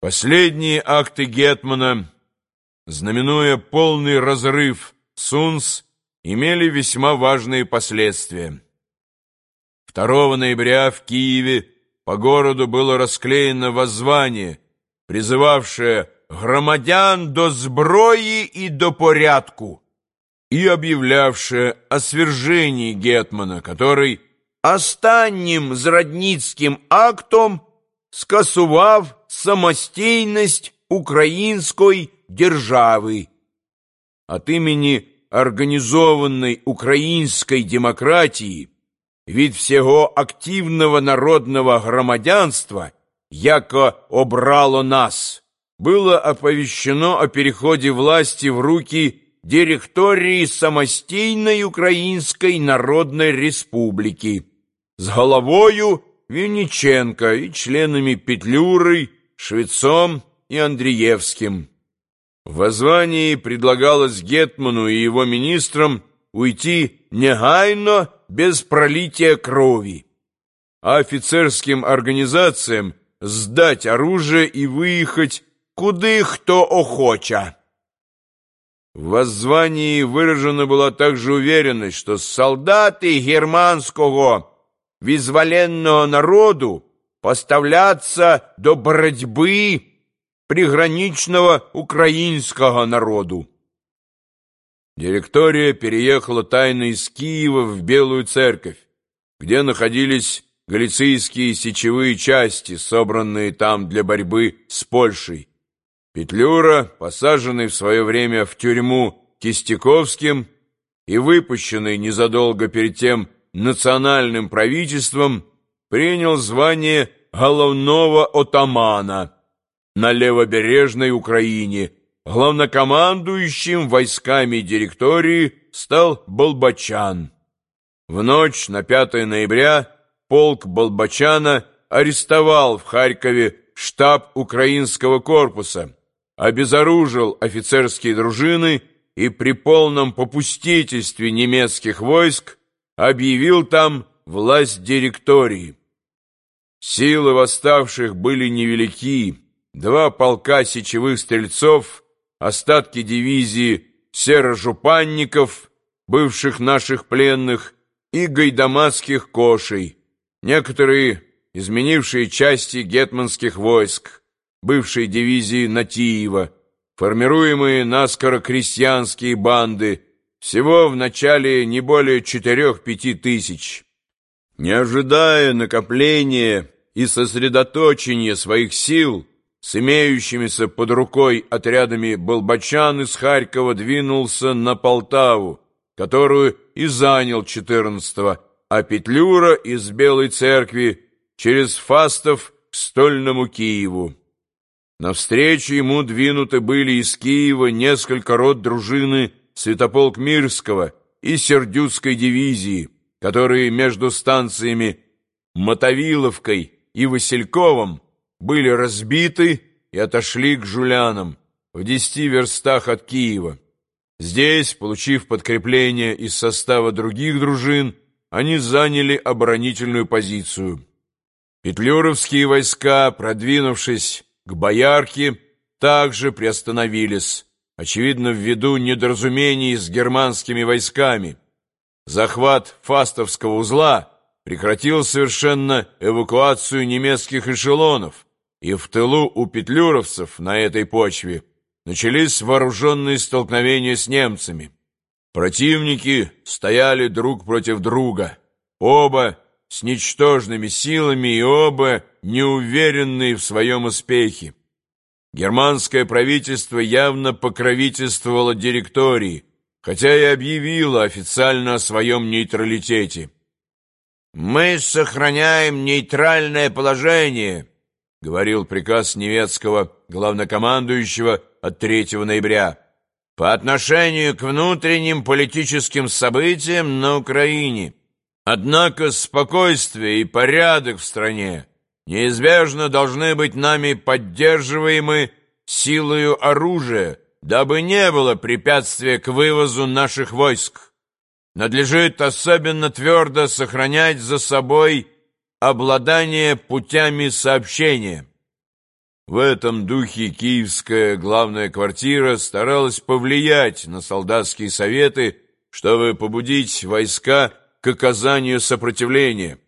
Последние акты Гетмана, знаменуя полный разрыв Сунс, имели весьма важные последствия. 2 ноября в Киеве по городу было расклеено воззвание, призывавшее «громадян до зброи и до порядку» и объявлявшее о свержении Гетмана, который останнім зрадницьким актом скасував самостійність української держави. От імені організованої української демократії від всього активного народного громадянства, яко обрало нас, было оповещено о переходе власти в руки директории самостійної Української Народної Республики с головою Винниченко и членами Петлюрой, Швецом и Андреевским. В воззвании предлагалось Гетману и его министрам уйти негайно без пролития крови, а офицерским организациям сдать оружие и выехать куды кто охоча. В воззвании выражена была также уверенность, что солдаты германского визволенного народу поставляться до борьбы приграничного украинского народу. Директория переехала тайно из Киева в Белую Церковь, где находились галицийские сечевые части, собранные там для борьбы с Польшей. Петлюра, посаженный в свое время в тюрьму Кистяковским и выпущенный незадолго перед тем национальным правительством принял звание головного отамана на левобережной Украине. Главнокомандующим войсками директории стал Болбачан. В ночь на 5 ноября полк Болбачана арестовал в Харькове штаб украинского корпуса, обезоружил офицерские дружины и при полном попустительстве немецких войск объявил там власть директории. Силы восставших были невелики. Два полка сечевых стрельцов, остатки дивизии серожупанников, бывших наших пленных, и гайдамацких кошей, некоторые изменившие части гетманских войск, бывшей дивизии Натиева, формируемые наскоро крестьянские банды, всего в начале не более четырех-пяти тысяч. Не ожидая накопления и сосредоточения своих сил, с имеющимися под рукой отрядами Болбачан из Харькова двинулся на Полтаву, которую и занял 14-го, а Петлюра из Белой Церкви через Фастов к Стольному Киеву. Навстречу ему двинуты были из Киева несколько рот дружины Святополк Мирского и Сердюцкой дивизии, которые между станциями Мотовиловкой и Васильковым были разбиты и отошли к Жулянам в десяти верстах от Киева. Здесь, получив подкрепление из состава других дружин, они заняли оборонительную позицию. Петлюровские войска, продвинувшись к Боярке, также приостановились, очевидно, ввиду недоразумений с германскими войсками. Захват Фастовского узла прекратил совершенно эвакуацию немецких эшелонов, и в тылу у петлюровцев на этой почве начались вооруженные столкновения с немцами. Противники стояли друг против друга, оба с ничтожными силами и оба неуверенные в своем успехе. Германское правительство явно покровительствовало директории, хотя и объявило официально о своем нейтралитете. «Мы сохраняем нейтральное положение», — говорил приказ немецкого главнокомандующего от 3 ноября, «по отношению к внутренним политическим событиям на Украине. Однако спокойствие и порядок в стране неизбежно должны быть нами поддерживаемы силою оружия, дабы не было препятствия к вывозу наших войск. Надлежит особенно твердо сохранять за собой обладание путями сообщения. В этом духе киевская главная квартира старалась повлиять на солдатские советы, чтобы побудить войска к оказанию сопротивления,